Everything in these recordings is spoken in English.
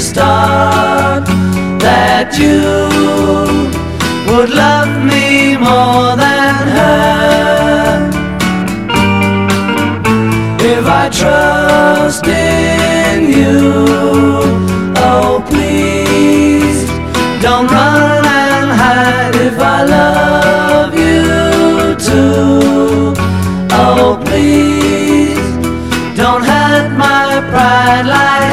start that you would love me more than her. If I trust in you, oh please don't run and hide if I love you too. Oh please don't hurt my pride like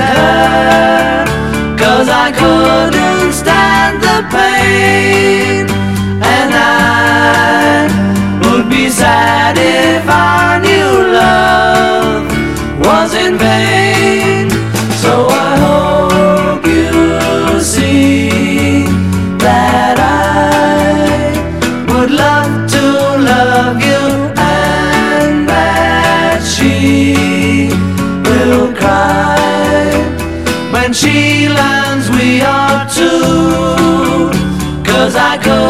would be sad if I knew love was in vain So I hope you see that I would love to love you And that she will cry when she learns we are two. Cause I couldn't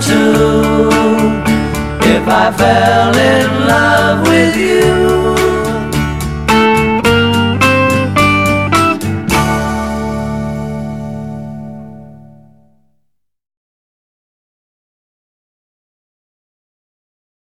two. If I fell in love with you.